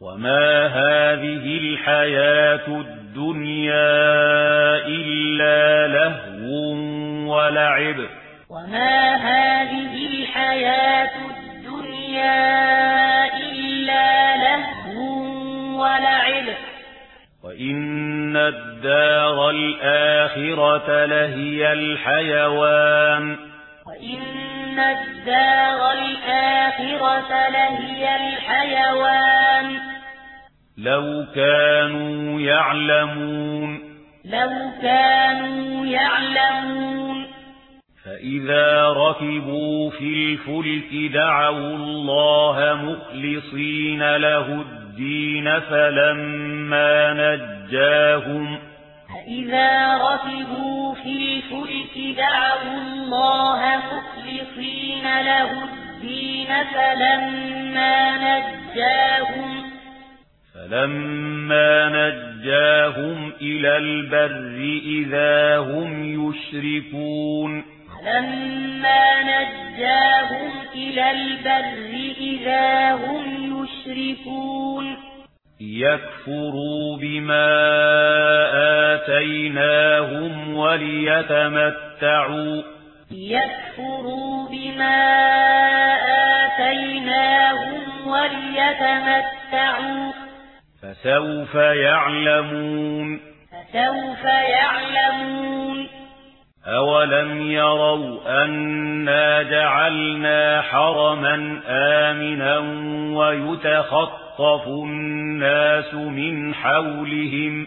وما هذه الحياة الدنيا إلا لهو ولعب. وما هذه الحياة الدنيا إلا لهو ولعب. وإن الدار الآخرة لهي الحيوان. وإن الدار الآخرة الْفِطْرَةَ لَهِيَ الْحَيَوَانُ. لَوْ كَانُوا يَعْلَمُونَ. لَوْ كَانُوا يَعْلَمُونَ. فَإِذَا رَكِبُوا فِي الْفُلْكِ دَعَوُا اللَّهَ مُخْلِصِينَ لَهُ الدِّينَ فَلَمَّا نَجَّاهُمْ. فَإِذَا رَكِبُوا فِي الْفُلْكِ دَعَوُا اللَّهَ مُخْلِصِينَ لَهُ الدِّينَ الدين فلما نجاهم فلما نجاهم إلى البر إذا هم يشركون. فلما نجاهم إلى البر إذا هم يشركون. يكفروا بما آتيناهم وليتمتعوا. يكفروا بما آتيناهم وليتمتعوا فسوف يعلمون فسوف يعلمون أولم يروا أنا جعلنا حرما آمنا ويتخطف الناس من حولهم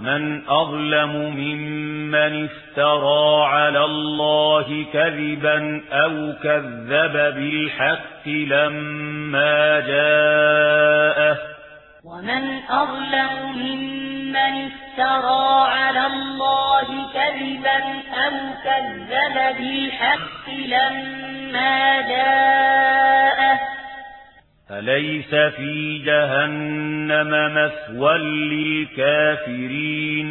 ومن أظلم ممن افترى على الله كذبا أو كذب بالحق لما جاءه ومن أظلم ممن افترى على الله كذبا أو كذب بالحق لما جاءه أليس في جهنم مثوى للكافرين.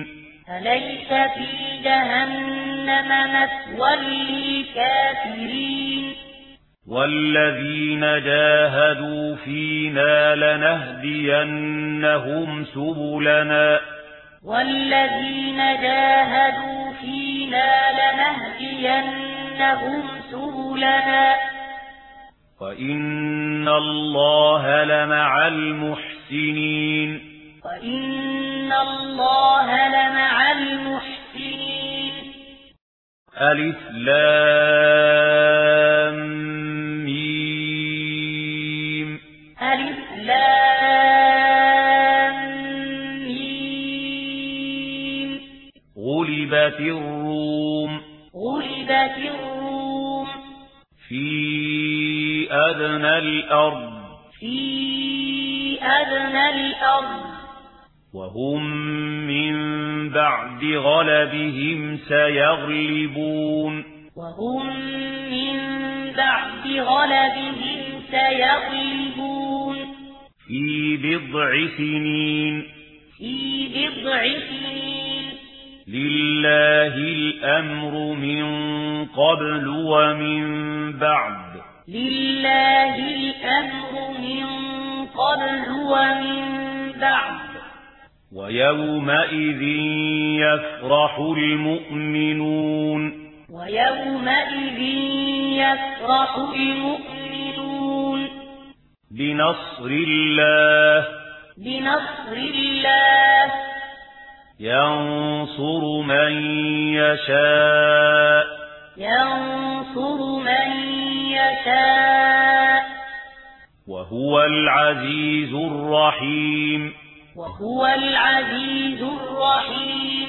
أليس في جهنم مثوى للكافرين. والذين جاهدوا فينا لنهدينهم سبلنا. والذين جاهدوا فينا لنهدينهم سبلنا. وإن إن الله لمع المحسنين وإن الله لمع المحسنين ألف لام ميم ألف لام ميم غلبت الروم غلبت الروم في أدنى الأرض في أدنى الأرض وهم من بعد غلبهم سيغلبون وهم من بعد غلبهم سيغلبون في بضع سنين في بضع سنين لله الأمر من قبل ومن بعد لله الأمر من قبل ومن بعد. ويومئذ يفرح المؤمنون. ويومئذ يفرح المؤمنون. بنصر الله. بنصر الله. ينصر من يشاء. ينصر من يشاء يشاء. وهو العزيز الرحيم. وهو العزيز الرحيم.